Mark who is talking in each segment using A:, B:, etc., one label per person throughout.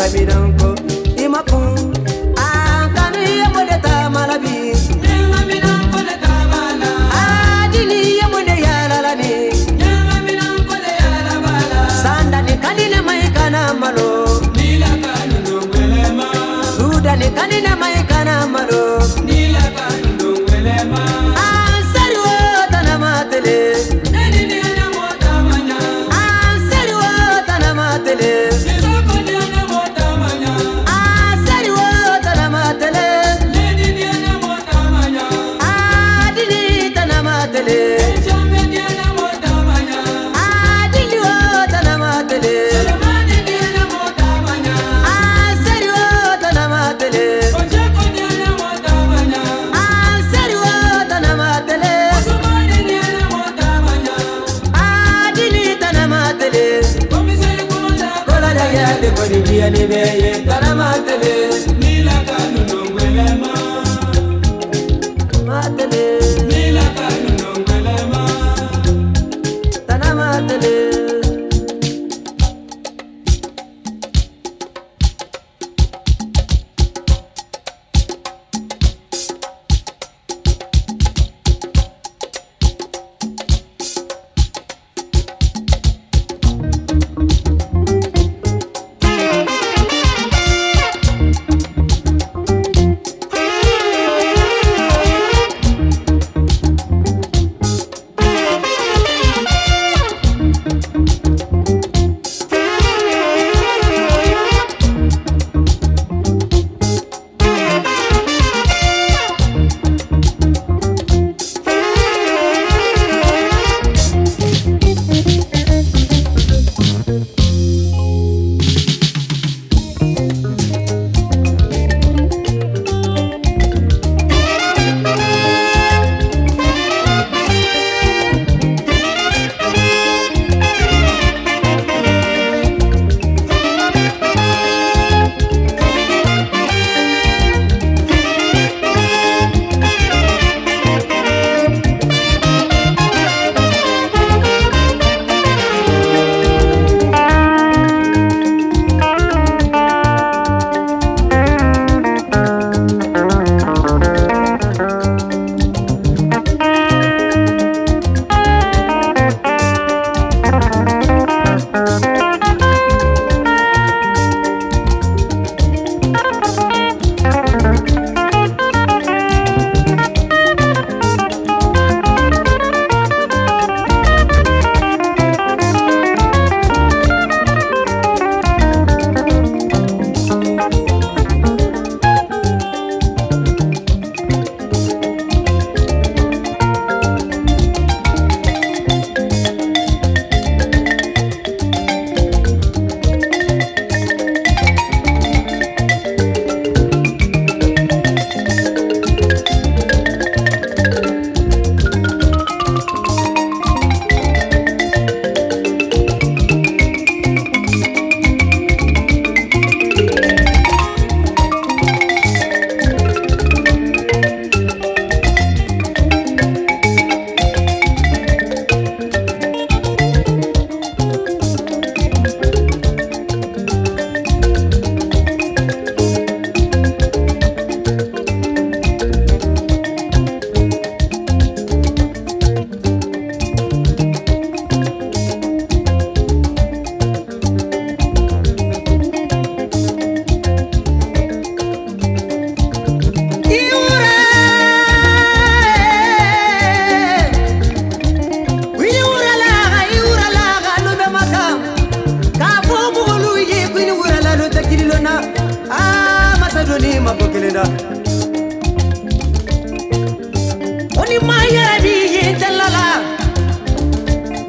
A: ngaminanko imakun ankani ye mone tamala bi adili ye mone yalalani sandani kanine mai kana malo sudani kanine mai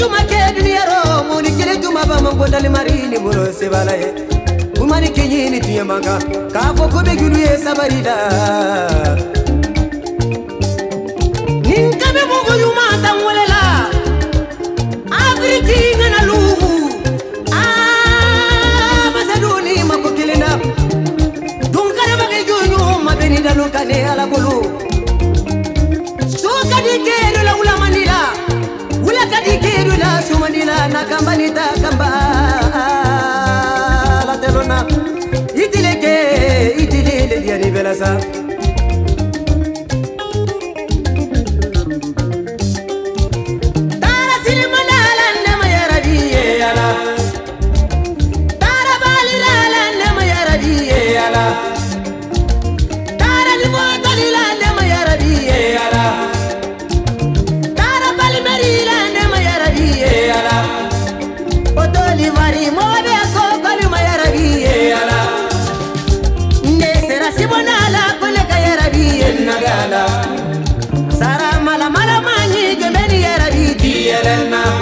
A: tuma kedini yaro muni kili tuma bama gondali marini mulo sebalaye kumani kinyini tiyemanga kafo kobe gulu ye sabarida ninkabe mugo yuma tanwolela afriki ngana lumu abasaduni ah, mako kilinda dunkana bakejonyo mabenidalukane alakolu la campanita and now.